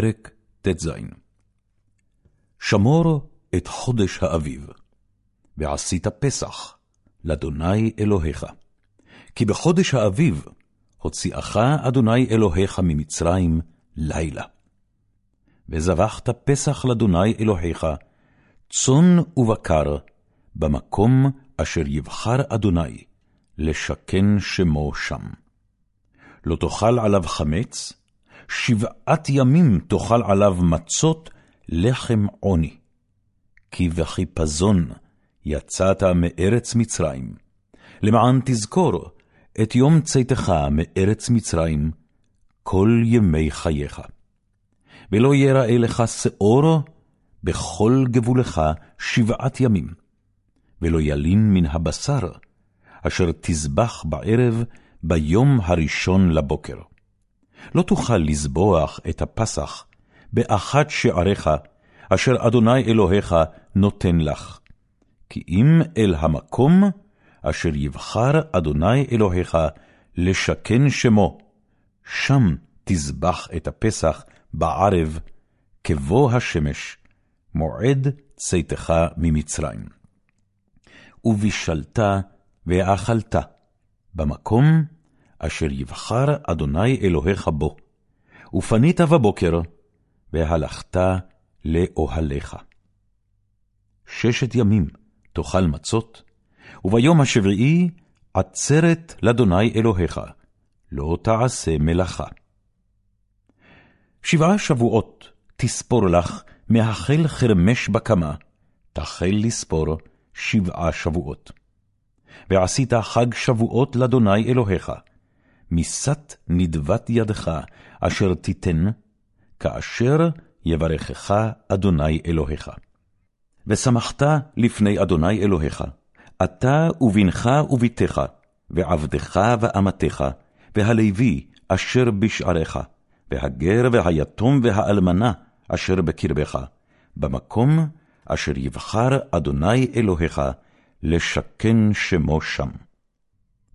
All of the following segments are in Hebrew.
פרק ט"ז שמור את חודש האביב, ועשית פסח לאדוני אלוהיך. כי בחודש האביב הוציאך אדוני אלוהיך ממצרים לילה. וזבחת פסח לאדוני אלוהיך, צאן ובקר, במקום אשר יבחר אדוני, לשכן שמו שם. לא תאכל עליו חמץ, שבעת ימים תאכל עליו מצות לחם עוני. כי בחיפזון יצאת מארץ מצרים, למען תזכור את יום צאתך מארץ מצרים כל ימי חייך. ולא יראה לך שאור בכל גבולך שבעת ימים, ולא ילין מן הבשר, אשר תזבח בערב ביום הראשון לבוקר. לא תוכל לזבוח את הפסח באחת שעריך, אשר אדוני אלוהיך נותן לך. כי אם אל המקום אשר יבחר אדוני אלוהיך לשכן שמו, שם תזבח את הפסח בערב, כבוא השמש, מועד צאתך ממצרים. ובישלת ואכלת, במקום אשר יבחר אדוני אלוהיך בו, ופנית בבוקר, והלכת לאוהליך. ששת ימים תאכל מצות, וביום השביעי עצרת לאדוני אלוהיך, לא תעשה מלאכה. שבעה שבועות תספור לך מהחל חרמש בקמה, תחל לספור שבעה שבועות. ועשית חג שבועות לאדוני אלוהיך, משת נדבת ידך, אשר תיתן, כאשר יברכך אדוני אלוהיך. ושמחת לפני אדוני אלוהיך, אתה ובנך ובתך, ועבדך ואמתך, והלוי אשר בשעריך, והגר והיתום והאלמנה אשר בקרבך, במקום אשר יבחר אדוני אלוהיך לשכן שמו שם.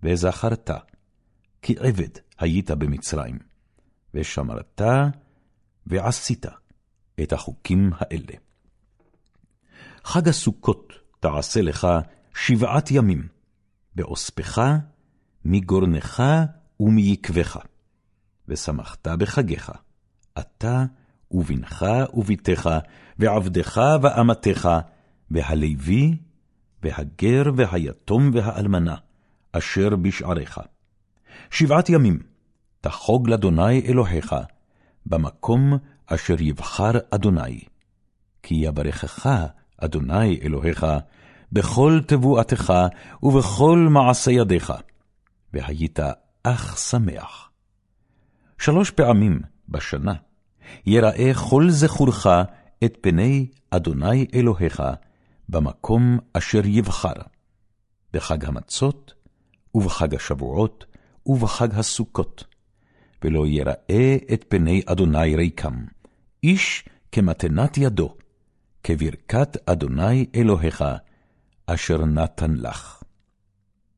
וזכרת, כי עבד היית במצרים, ושמרת ועשית את החוקים האלה. חג הסוכות תעשה לך שבעת ימים, באוספך, מגורנך ומיקבך, ושמחת בחגיך, אתה ובנך ובתך, ועבדך ואמתך, והלוי, והגר והיתום והאלמנה, אשר בשעריך. שבעת ימים תחוג לאדוני אלוהיך, במקום אשר יבחר אדוני. כי יברכך אדוני אלוהיך, בכל תבואתך ובכל מעשה ידיך, והיית אך שמח. שלוש פעמים בשנה יראה כל זכורך את פני אדוני אלוהיך במקום אשר יבחר, בחג המצות, ובחג השבועות, ובחג הסוכות, ולא יראה את פני אדוני ריקם, איש כמתנת ידו, כברכת אדוני אלוהיך, אשר נתן לך.